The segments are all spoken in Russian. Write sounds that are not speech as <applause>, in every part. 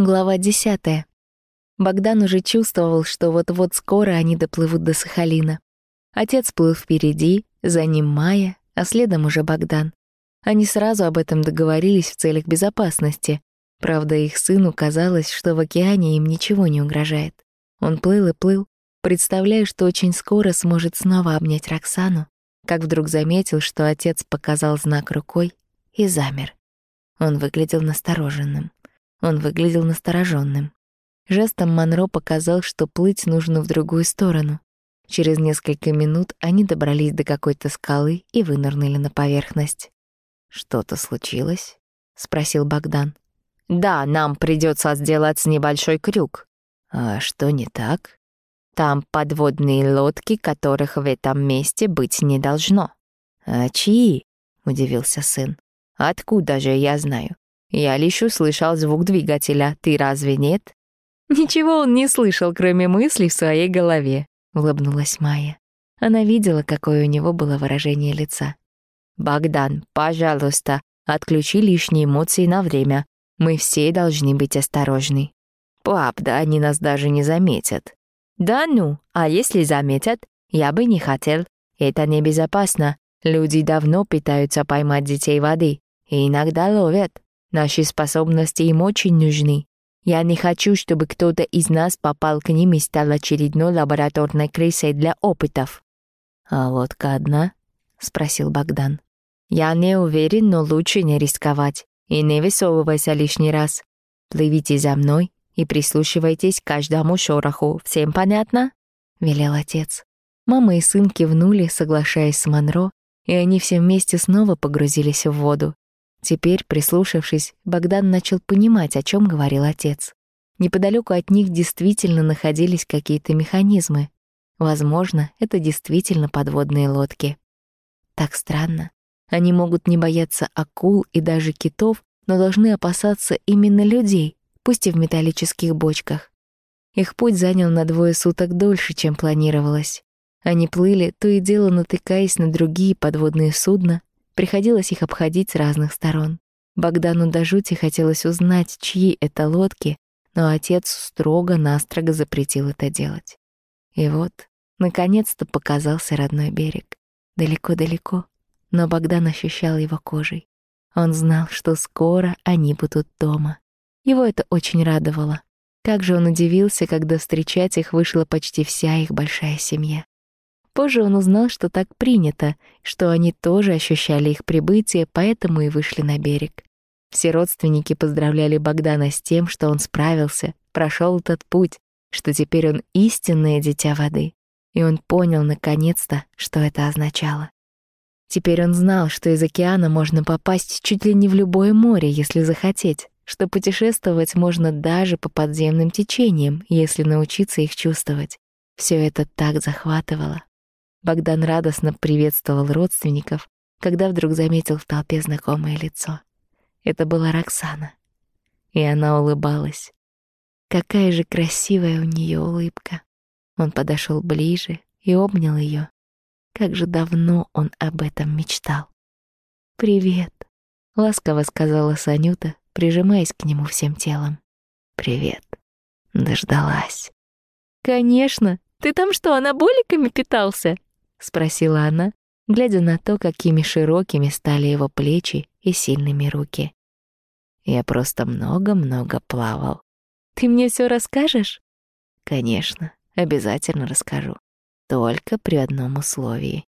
Глава десятая. Богдан уже чувствовал, что вот-вот скоро они доплывут до Сахалина. Отец плыл впереди, за ним Майя, а следом уже Богдан. Они сразу об этом договорились в целях безопасности. Правда, их сыну казалось, что в океане им ничего не угрожает. Он плыл и плыл, представляя, что очень скоро сможет снова обнять Роксану, как вдруг заметил, что отец показал знак рукой и замер. Он выглядел настороженным. Он выглядел настороженным. Жестом Монро показал, что плыть нужно в другую сторону. Через несколько минут они добрались до какой-то скалы и вынырнули на поверхность. «Что-то случилось?» — спросил Богдан. «Да, нам придется сделать небольшой крюк». «А что не так?» «Там подводные лодки, которых в этом месте быть не должно». «А чьи?» — удивился сын. «Откуда же я знаю? Я лишь услышал звук двигателя, ты разве нет?» <laughs> «Ничего он не слышал, кроме мыслей в своей голове», — улыбнулась Майя. Она видела, какое у него было выражение лица. «Богдан, пожалуйста, отключи лишние эмоции на время. Мы все должны быть осторожны». «Правда, они нас даже не заметят». «Да ну, а если заметят? Я бы не хотел. Это небезопасно. Люди давно пытаются поймать детей воды и иногда ловят. Наши способности им очень нужны. Я не хочу, чтобы кто-то из нас попал к ним и стал очередной лабораторной крысой для опытов». «А лодка одна?» — спросил Богдан. «Я не уверен, но лучше не рисковать. И не высовывайся лишний раз. Плывите за мной и прислушивайтесь к каждому шороху. Всем понятно?» — велел отец. Мама и сын кивнули, соглашаясь с Монро, и они все вместе снова погрузились в воду. Теперь, прислушавшись, Богдан начал понимать, о чем говорил отец. Неподалеку от них действительно находились какие-то механизмы. Возможно, это действительно подводные лодки. Так странно. Они могут не бояться акул и даже китов, но должны опасаться именно людей, пусть и в металлических бочках. Их путь занял на двое суток дольше, чем планировалось. Они плыли, то и дело натыкаясь на другие подводные судна, Приходилось их обходить с разных сторон. Богдану до жути хотелось узнать, чьи это лодки, но отец строго-настрого запретил это делать. И вот, наконец-то показался родной берег. Далеко-далеко, но Богдан ощущал его кожей. Он знал, что скоро они будут дома. Его это очень радовало. Как же он удивился, когда встречать их вышла почти вся их большая семья. Позже он узнал, что так принято, что они тоже ощущали их прибытие, поэтому и вышли на берег. Все родственники поздравляли Богдана с тем, что он справился, прошел этот путь, что теперь он истинное дитя воды. И он понял наконец-то, что это означало. Теперь он знал, что из океана можно попасть чуть ли не в любое море, если захотеть, что путешествовать можно даже по подземным течениям, если научиться их чувствовать. Все это так захватывало. Богдан радостно приветствовал родственников, когда вдруг заметил в толпе знакомое лицо. Это была Роксана. И она улыбалась. Какая же красивая у нее улыбка. Он подошел ближе и обнял ее. Как же давно он об этом мечтал. «Привет», — ласково сказала Санюта, прижимаясь к нему всем телом. «Привет». Дождалась. «Конечно. Ты там что, анаболиками питался?» — спросила она, глядя на то, какими широкими стали его плечи и сильными руки. «Я просто много-много плавал». «Ты мне все расскажешь?» «Конечно, обязательно расскажу. Только при одном условии».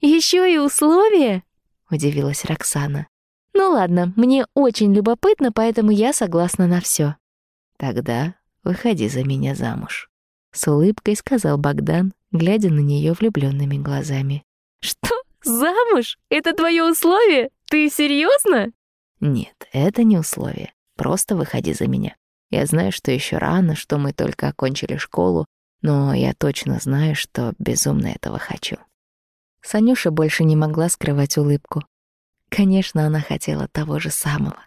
Еще и условия?» — удивилась Роксана. «Ну ладно, мне очень любопытно, поэтому я согласна на все. «Тогда выходи за меня замуж», — с улыбкой сказал Богдан, глядя на нее влюбленными глазами. «Что? Замуж? Это твое условие? Ты серьезно? «Нет, это не условие. Просто выходи за меня. Я знаю, что еще рано, что мы только окончили школу, но я точно знаю, что безумно этого хочу». Санюша больше не могла скрывать улыбку. Конечно, она хотела того же самого.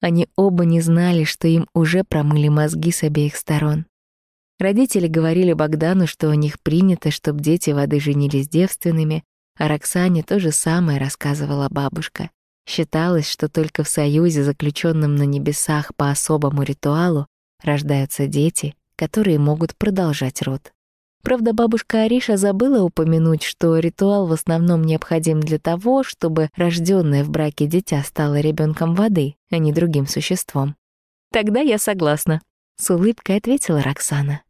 Они оба не знали, что им уже промыли мозги с обеих сторон. Родители говорили Богдану, что у них принято, чтобы дети воды женились девственными, а Роксане то же самое рассказывала бабушка. Считалось, что только в союзе, заключенном на небесах по особому ритуалу, рождаются дети, которые могут продолжать род. Правда, бабушка Ариша забыла упомянуть, что ритуал в основном необходим для того, чтобы рожденное в браке дитя стало ребенком воды, а не другим существом. «Тогда я согласна», — с улыбкой ответила Роксана.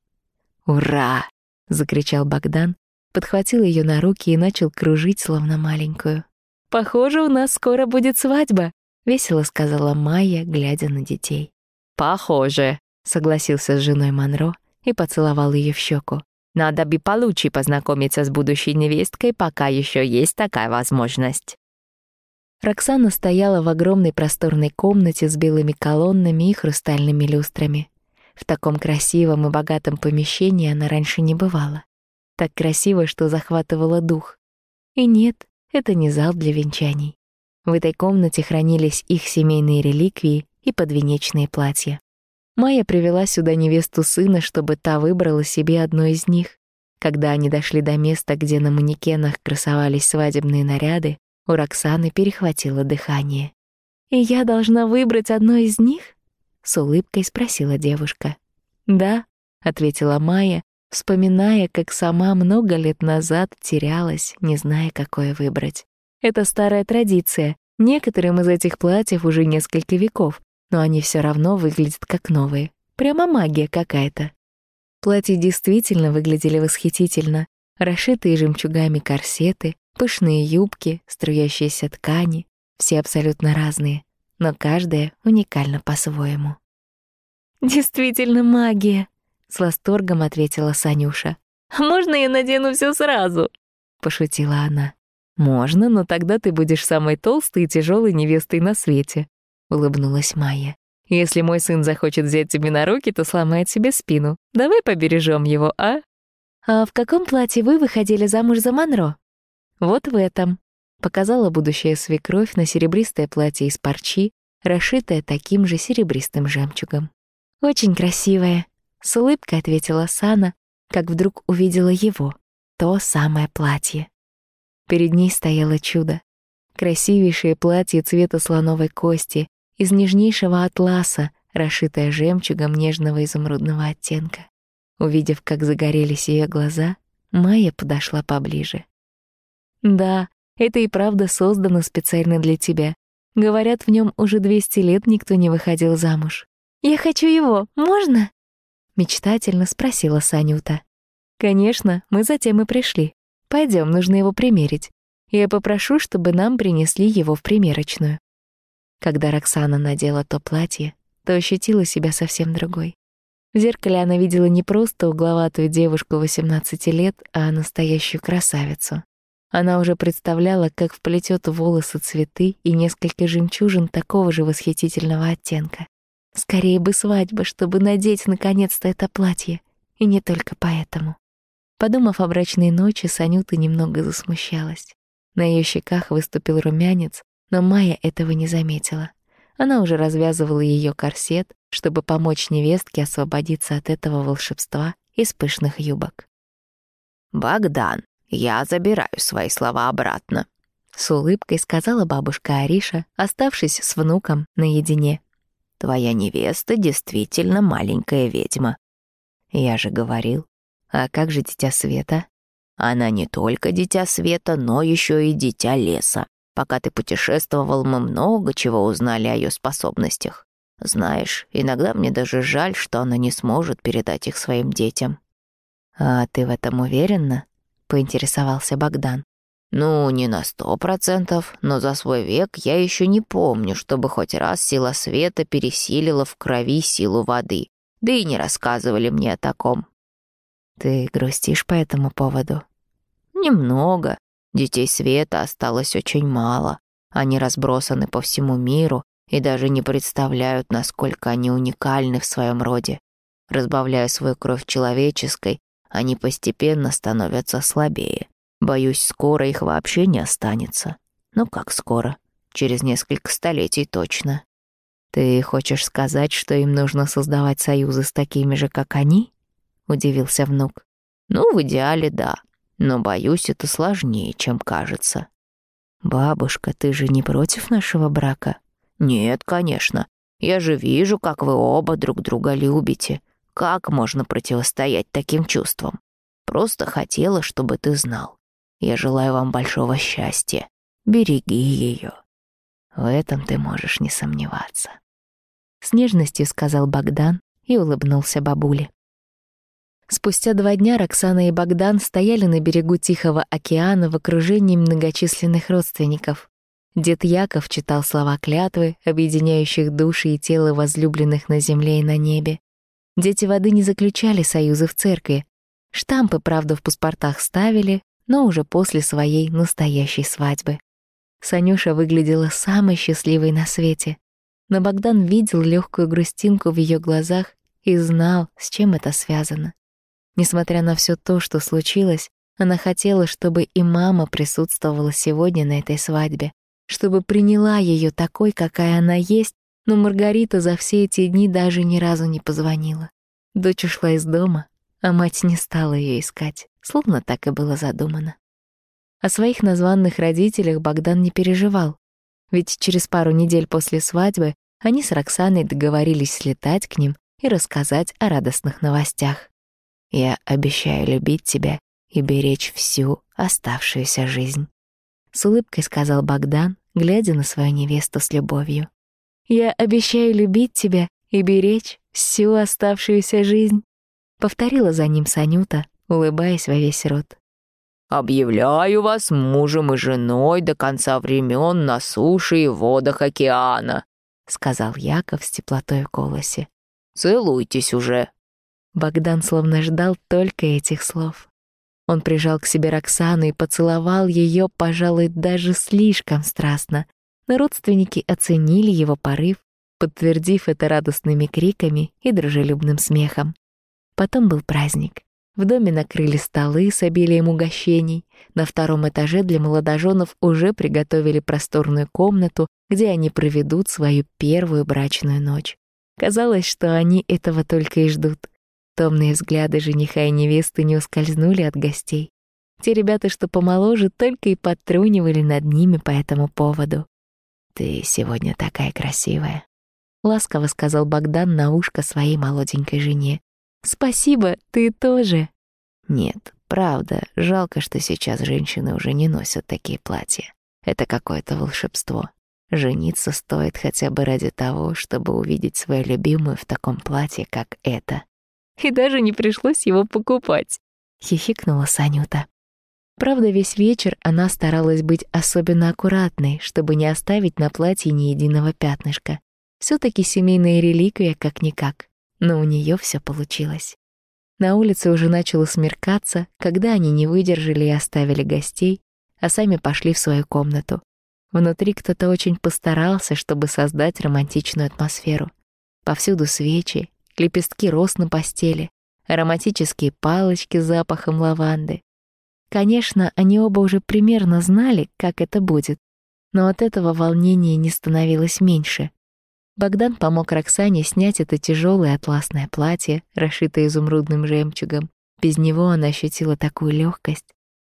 «Ура!» — закричал Богдан, подхватил ее на руки и начал кружить, словно маленькую. «Похоже, у нас скоро будет свадьба», — весело сказала Майя, глядя на детей. «Похоже», — согласился с женой Монро и поцеловал ее в щеку. «Надо бы получше познакомиться с будущей невесткой, пока еще есть такая возможность». Роксана стояла в огромной просторной комнате с белыми колоннами и хрустальными люстрами. В таком красивом и богатом помещении она раньше не бывала. Так красиво, что захватывала дух. И нет, это не зал для венчаний. В этой комнате хранились их семейные реликвии и подвенечные платья. Майя привела сюда невесту сына, чтобы та выбрала себе одно из них. Когда они дошли до места, где на манекенах красовались свадебные наряды, у Роксаны перехватило дыхание. «И я должна выбрать одно из них?» — с улыбкой спросила девушка. «Да», — ответила Майя, вспоминая, как сама много лет назад терялась, не зная, какое выбрать. Это старая традиция. Некоторым из этих платьев уже несколько веков, но они все равно выглядят как новые. Прямо магия какая-то. Платья действительно выглядели восхитительно. Расшитые жемчугами корсеты, Пышные юбки, струящиеся ткани, все абсолютно разные, но каждая уникальна по-своему. «Действительно магия!» — с восторгом ответила Санюша. «Можно я надену все сразу?» — пошутила она. «Можно, но тогда ты будешь самой толстой и тяжелой невестой на свете», — улыбнулась Майя. «Если мой сын захочет взять тебе на руки, то сломает себе спину. Давай побережем его, а?» «А в каком платье вы выходили замуж за Монро?» «Вот в этом», — показала будущая свекровь на серебристое платье из парчи, расшитое таким же серебристым жемчугом. «Очень красивое», — с улыбкой ответила Сана, как вдруг увидела его, то самое платье. Перед ней стояло чудо. Красивейшее платье цвета слоновой кости, из нежнейшего атласа, расшитое жемчугом нежного изумрудного оттенка. Увидев, как загорелись ее глаза, Майя подошла поближе. Да, это и правда создано специально для тебя. Говорят, в нем уже 200 лет никто не выходил замуж. «Я хочу его, можно?» Мечтательно спросила Санюта. «Конечно, мы затем и пришли. Пойдем, нужно его примерить. Я попрошу, чтобы нам принесли его в примерочную». Когда Роксана надела то платье, то ощутила себя совсем другой. В зеркале она видела не просто угловатую девушку 18 лет, а настоящую красавицу. Она уже представляла, как вплетет в волосы цветы и несколько жемчужин такого же восхитительного оттенка. Скорее бы свадьба, чтобы надеть наконец-то это платье. И не только поэтому. Подумав о брачной ночи, Санюта немного засмущалась. На ее щеках выступил румянец, но Майя этого не заметила. Она уже развязывала ее корсет, чтобы помочь невестке освободиться от этого волшебства из пышных юбок. «Богдан, «Я забираю свои слова обратно», — с улыбкой сказала бабушка Ариша, оставшись с внуком наедине. «Твоя невеста действительно маленькая ведьма». «Я же говорил. А как же Дитя Света?» «Она не только Дитя Света, но еще и Дитя Леса. Пока ты путешествовал, мы много чего узнали о ее способностях. Знаешь, иногда мне даже жаль, что она не сможет передать их своим детям». «А ты в этом уверена?» Поинтересовался Богдан. «Ну, не на сто процентов, но за свой век я еще не помню, чтобы хоть раз сила света пересилила в крови силу воды. Да и не рассказывали мне о таком». «Ты грустишь по этому поводу?» «Немного. Детей света осталось очень мало. Они разбросаны по всему миру и даже не представляют, насколько они уникальны в своем роде. Разбавляя свою кровь человеческой, они постепенно становятся слабее. Боюсь, скоро их вообще не останется. Ну как скоро? Через несколько столетий точно. Ты хочешь сказать, что им нужно создавать союзы с такими же, как они? Удивился внук. Ну, в идеале, да. Но, боюсь, это сложнее, чем кажется. Бабушка, ты же не против нашего брака? Нет, конечно. Я же вижу, как вы оба друг друга любите. Как можно противостоять таким чувствам? Просто хотела, чтобы ты знал. Я желаю вам большого счастья. Береги ее. В этом ты можешь не сомневаться. С нежностью сказал Богдан и улыбнулся бабуле. Спустя два дня Роксана и Богдан стояли на берегу Тихого океана в окружении многочисленных родственников. Дед Яков читал слова клятвы, объединяющих души и тело возлюбленных на земле и на небе. Дети воды не заключали союзы в церкви. Штампы, правда, в паспортах ставили, но уже после своей настоящей свадьбы. Санюша выглядела самой счастливой на свете. Но Богдан видел легкую грустинку в ее глазах и знал, с чем это связано. Несмотря на все то, что случилось, она хотела, чтобы и мама присутствовала сегодня на этой свадьбе чтобы приняла ее такой, какая она есть, но Маргарита за все эти дни даже ни разу не позвонила. Дочь ушла из дома, а мать не стала ее искать, словно так и было задумано. О своих названных родителях Богдан не переживал, ведь через пару недель после свадьбы они с Роксаной договорились слетать к ним и рассказать о радостных новостях. «Я обещаю любить тебя и беречь всю оставшуюся жизнь», — с улыбкой сказал Богдан, глядя на свою невесту с любовью. «Я обещаю любить тебя и беречь всю оставшуюся жизнь», — повторила за ним Санюта, улыбаясь во весь рот. «Объявляю вас мужем и женой до конца времен на суше и водах океана», — сказал Яков с теплотой в голосе. «Целуйтесь уже». Богдан словно ждал только этих слов. Он прижал к себе Роксану и поцеловал ее, пожалуй, даже слишком страстно. Но родственники оценили его порыв, подтвердив это радостными криками и дружелюбным смехом. Потом был праздник. В доме накрыли столы с обилием угощений. На втором этаже для молодоженов уже приготовили просторную комнату, где они проведут свою первую брачную ночь. Казалось, что они этого только и ждут. Томные взгляды жениха и невесты не ускользнули от гостей. Те ребята, что помоложе, только и подтрунивали над ними по этому поводу. «Ты сегодня такая красивая», — ласково сказал Богдан на ушко своей молоденькой жене. «Спасибо, ты тоже». «Нет, правда, жалко, что сейчас женщины уже не носят такие платья. Это какое-то волшебство. Жениться стоит хотя бы ради того, чтобы увидеть свою любимую в таком платье, как это и даже не пришлось его покупать», — хихикнула Санюта. Правда, весь вечер она старалась быть особенно аккуратной, чтобы не оставить на платье ни единого пятнышка. все таки семейная реликвия как-никак, но у нее все получилось. На улице уже начало смеркаться, когда они не выдержали и оставили гостей, а сами пошли в свою комнату. Внутри кто-то очень постарался, чтобы создать романтичную атмосферу. Повсюду свечи, лепестки роз на постели, ароматические палочки с запахом лаванды. Конечно, они оба уже примерно знали, как это будет, но от этого волнения не становилось меньше. Богдан помог Роксане снять это тяжелое атласное платье, расшитое изумрудным жемчугом. Без него она ощутила такую легкость,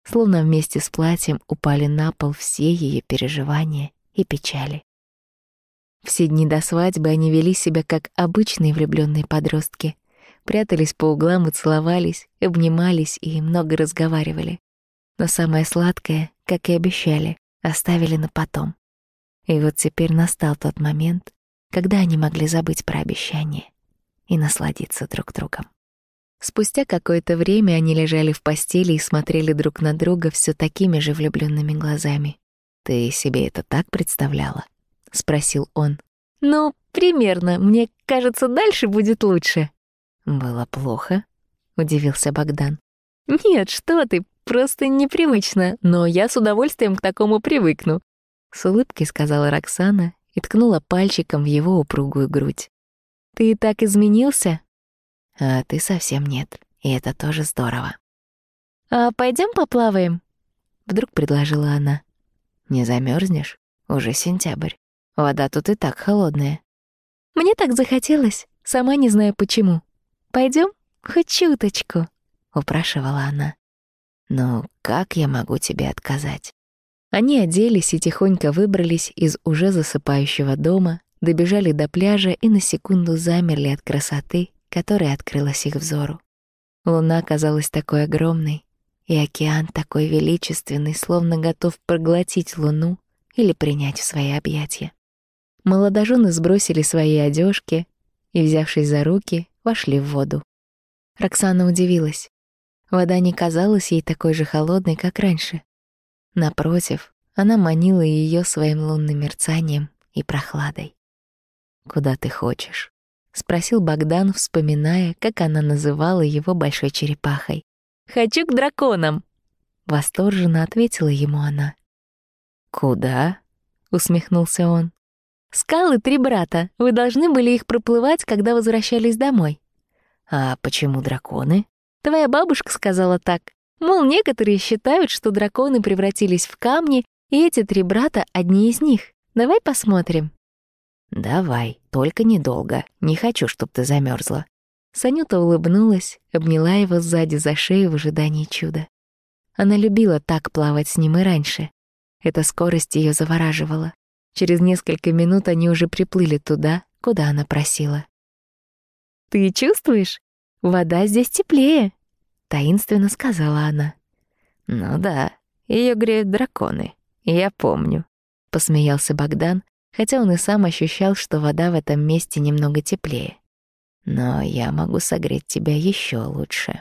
словно вместе с платьем упали на пол все ее переживания и печали. Все дни до свадьбы они вели себя как обычные влюбленные подростки. Прятались по углам и целовались, обнимались и много разговаривали. Но самое сладкое, как и обещали, оставили на потом. И вот теперь настал тот момент, когда они могли забыть про обещание и насладиться друг другом. Спустя какое-то время они лежали в постели и смотрели друг на друга все такими же влюбленными глазами. «Ты себе это так представляла?» — спросил он. «Ну, примерно. Мне кажется, дальше будет лучше». «Было плохо?» — удивился Богдан. «Нет, что ты, просто непривычно, но я с удовольствием к такому привыкну», — с улыбкой сказала Роксана и ткнула пальчиком в его упругую грудь. «Ты так изменился?» «А ты совсем нет, и это тоже здорово». «А пойдем поплаваем?» — вдруг предложила она. «Не замерзнешь? Уже сентябрь». Вода тут и так холодная. Мне так захотелось, сама не знаю почему. Пойдем, хоть чуточку, упрашивала она. Ну, как я могу тебе отказать? Они оделись и тихонько выбрались из уже засыпающего дома, добежали до пляжа и на секунду замерли от красоты, которая открылась их взору. Луна казалась такой огромной, и океан такой величественный, словно готов проглотить луну или принять в свои объятия. Молодожены сбросили свои одежки и, взявшись за руки, вошли в воду. Роксана удивилась. Вода не казалась ей такой же холодной, как раньше. Напротив, она манила ее своим лунным мерцанием и прохладой. «Куда ты хочешь?» — спросил Богдан, вспоминая, как она называла его большой черепахой. «Хочу к драконам!» — восторженно ответила ему она. «Куда?» — усмехнулся он. «Скалы три брата. Вы должны были их проплывать, когда возвращались домой». «А почему драконы?» «Твоя бабушка сказала так. Мол, некоторые считают, что драконы превратились в камни, и эти три брата — одни из них. Давай посмотрим». «Давай, только недолго. Не хочу, чтоб ты замерзла. Санюта улыбнулась, обняла его сзади за шею в ожидании чуда. Она любила так плавать с ним и раньше. Эта скорость ее завораживала. Через несколько минут они уже приплыли туда, куда она просила. «Ты чувствуешь? Вода здесь теплее», — таинственно сказала она. «Ну да, ее греют драконы, я помню», — посмеялся Богдан, хотя он и сам ощущал, что вода в этом месте немного теплее. «Но я могу согреть тебя еще лучше».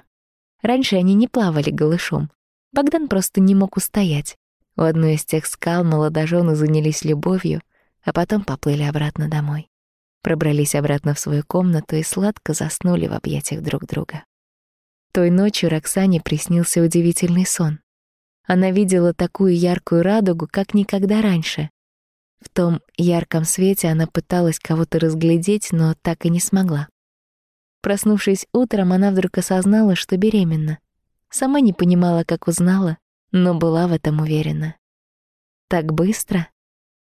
Раньше они не плавали голышом. Богдан просто не мог устоять. У одной из тех скал молодожены занялись любовью, а потом поплыли обратно домой. Пробрались обратно в свою комнату и сладко заснули в объятиях друг друга. Той ночью Роксане приснился удивительный сон. Она видела такую яркую радугу, как никогда раньше. В том ярком свете она пыталась кого-то разглядеть, но так и не смогла. Проснувшись утром, она вдруг осознала, что беременна. Сама не понимала, как узнала, но была в этом уверена. Так быстро?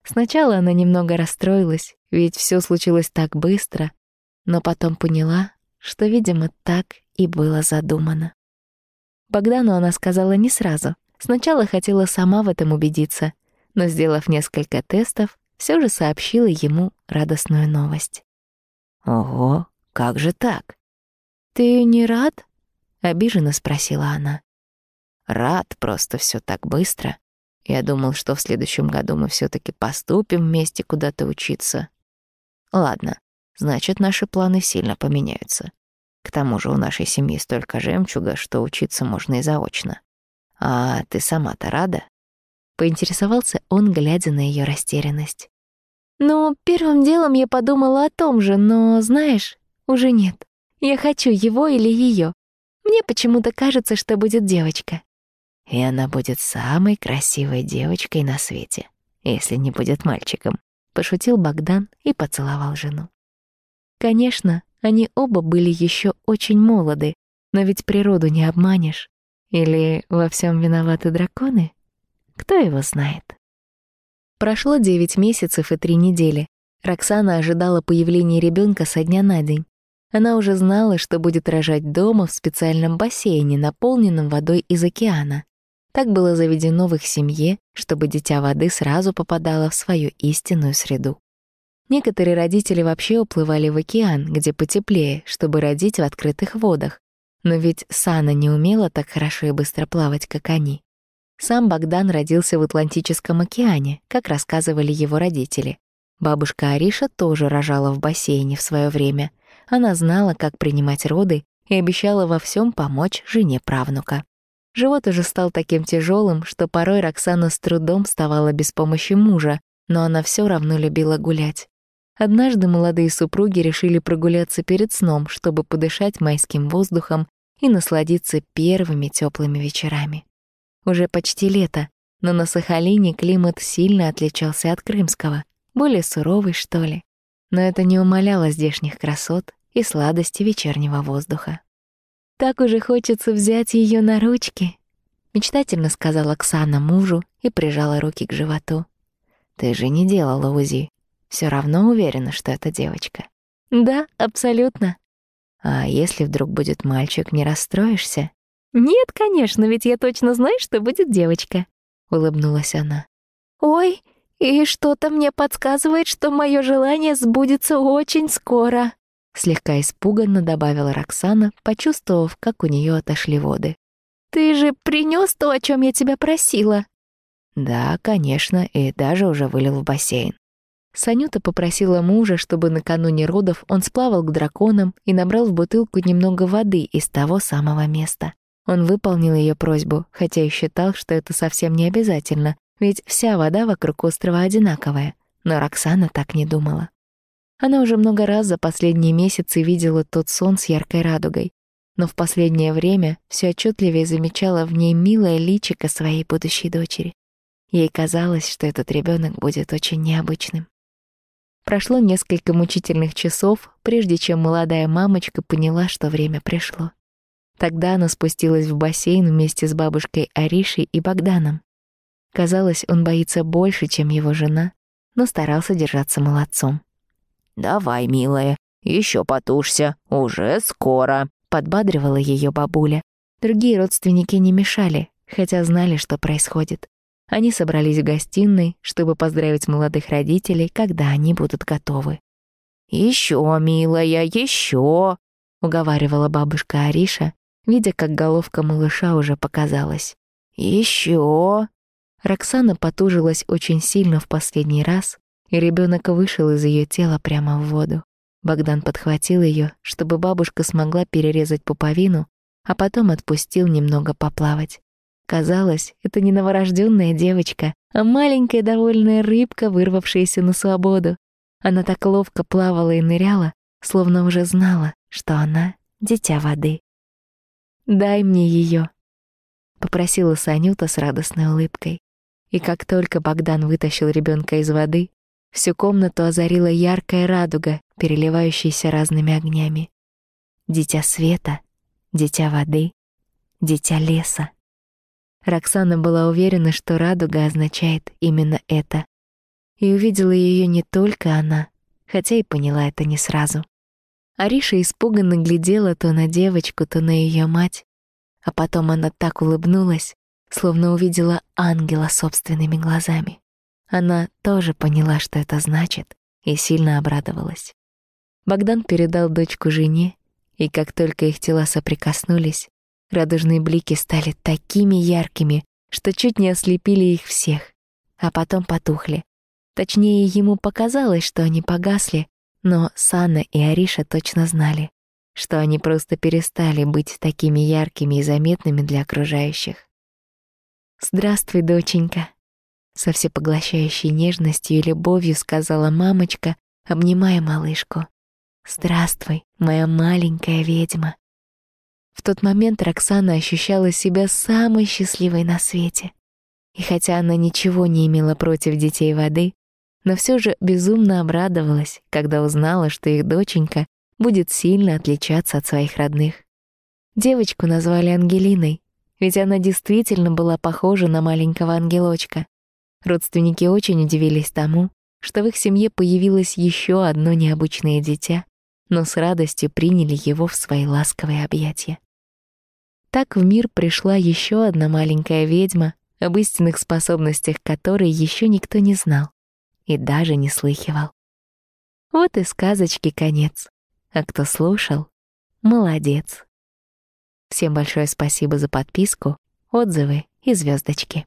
Сначала она немного расстроилась, ведь все случилось так быстро, но потом поняла, что, видимо, так и было задумано. Богдану она сказала не сразу. Сначала хотела сама в этом убедиться, но, сделав несколько тестов, все же сообщила ему радостную новость. «Ого, как же так?» «Ты не рад?» — обиженно спросила она. Рад просто все так быстро. Я думал, что в следующем году мы все таки поступим вместе куда-то учиться. Ладно, значит, наши планы сильно поменяются. К тому же у нашей семьи столько жемчуга, что учиться можно и заочно. А ты сама-то рада? Поинтересовался он, глядя на ее растерянность. Ну, первым делом я подумала о том же, но, знаешь, уже нет. Я хочу его или ее. Мне почему-то кажется, что будет девочка и она будет самой красивой девочкой на свете, если не будет мальчиком», — пошутил Богдан и поцеловал жену. Конечно, они оба были еще очень молоды, но ведь природу не обманешь. Или во всем виноваты драконы? Кто его знает? Прошло девять месяцев и три недели. Роксана ожидала появления ребенка со дня на день. Она уже знала, что будет рожать дома в специальном бассейне, наполненном водой из океана. Так было заведено в их семье, чтобы дитя воды сразу попадало в свою истинную среду. Некоторые родители вообще уплывали в океан, где потеплее, чтобы родить в открытых водах. Но ведь Сана не умела так хорошо и быстро плавать, как они. Сам Богдан родился в Атлантическом океане, как рассказывали его родители. Бабушка Ариша тоже рожала в бассейне в свое время. Она знала, как принимать роды и обещала во всем помочь жене правнука. Живот уже стал таким тяжелым, что порой Роксана с трудом вставала без помощи мужа, но она все равно любила гулять. Однажды молодые супруги решили прогуляться перед сном, чтобы подышать майским воздухом и насладиться первыми теплыми вечерами. Уже почти лето, но на Сахалине климат сильно отличался от крымского, более суровый, что ли. Но это не умаляло здешних красот и сладости вечернего воздуха. Так уже хочется взять ее на ручки, мечтательно сказала Оксана мужу и прижала руки к животу. Ты же не делала УЗИ. Все равно уверена, что это девочка. Да, абсолютно. А если вдруг будет мальчик, не расстроишься? Нет, конечно, ведь я точно знаю, что будет девочка, улыбнулась она. Ой, «И что-то мне подсказывает, что мое желание сбудется очень скоро», слегка испуганно добавила Роксана, почувствовав, как у нее отошли воды. «Ты же принес то, о чем я тебя просила?» «Да, конечно, и даже уже вылил в бассейн». Санюта попросила мужа, чтобы накануне родов он сплавал к драконам и набрал в бутылку немного воды из того самого места. Он выполнил ее просьбу, хотя и считал, что это совсем не обязательно, ведь вся вода вокруг острова одинаковая. Но Роксана так не думала. Она уже много раз за последние месяцы видела тот сон с яркой радугой, но в последнее время все отчетливее замечала в ней милое личико своей будущей дочери. Ей казалось, что этот ребенок будет очень необычным. Прошло несколько мучительных часов, прежде чем молодая мамочка поняла, что время пришло. Тогда она спустилась в бассейн вместе с бабушкой Аришей и Богданом. Казалось, он боится больше, чем его жена, но старался держаться молодцом. «Давай, милая, еще потушься, уже скоро», — подбадривала ее бабуля. Другие родственники не мешали, хотя знали, что происходит. Они собрались в гостиной, чтобы поздравить молодых родителей, когда они будут готовы. «Еще, милая, еще!» — уговаривала бабушка Ариша, видя, как головка малыша уже показалась. «Еще!» Роксана потужилась очень сильно в последний раз, и ребенок вышел из ее тела прямо в воду. Богдан подхватил ее, чтобы бабушка смогла перерезать пуповину, а потом отпустил немного поплавать. Казалось, это не новорожденная девочка, а маленькая довольная рыбка, вырвавшаяся на свободу. Она так ловко плавала и ныряла, словно уже знала, что она — дитя воды. «Дай мне ее, попросила Санюта с радостной улыбкой. И как только Богдан вытащил ребенка из воды, всю комнату озарила яркая радуга, переливающаяся разными огнями. Дитя света, дитя воды, дитя леса. Роксана была уверена, что радуга означает именно это. И увидела ее не только она, хотя и поняла это не сразу. Ариша испуганно глядела то на девочку, то на ее мать, а потом она так улыбнулась, словно увидела ангела собственными глазами. Она тоже поняла, что это значит, и сильно обрадовалась. Богдан передал дочку жене, и как только их тела соприкоснулись, Радужные блики стали такими яркими, что чуть не ослепили их всех, а потом потухли. Точнее, ему показалось, что они погасли, но Санна и Ариша точно знали, что они просто перестали быть такими яркими и заметными для окружающих. «Здравствуй, доченька», — со всепоглощающей нежностью и любовью сказала мамочка, обнимая малышку. «Здравствуй, моя маленькая ведьма». В тот момент Роксана ощущала себя самой счастливой на свете. И хотя она ничего не имела против детей воды, но все же безумно обрадовалась, когда узнала, что их доченька будет сильно отличаться от своих родных. Девочку назвали Ангелиной, ведь она действительно была похожа на маленького ангелочка. Родственники очень удивились тому, что в их семье появилось еще одно необычное дитя, но с радостью приняли его в свои ласковые объятия. Так в мир пришла еще одна маленькая ведьма, об истинных способностях которой еще никто не знал и даже не слыхивал. Вот и сказочки конец. А кто слушал, молодец. Всем большое спасибо за подписку, отзывы и звездочки.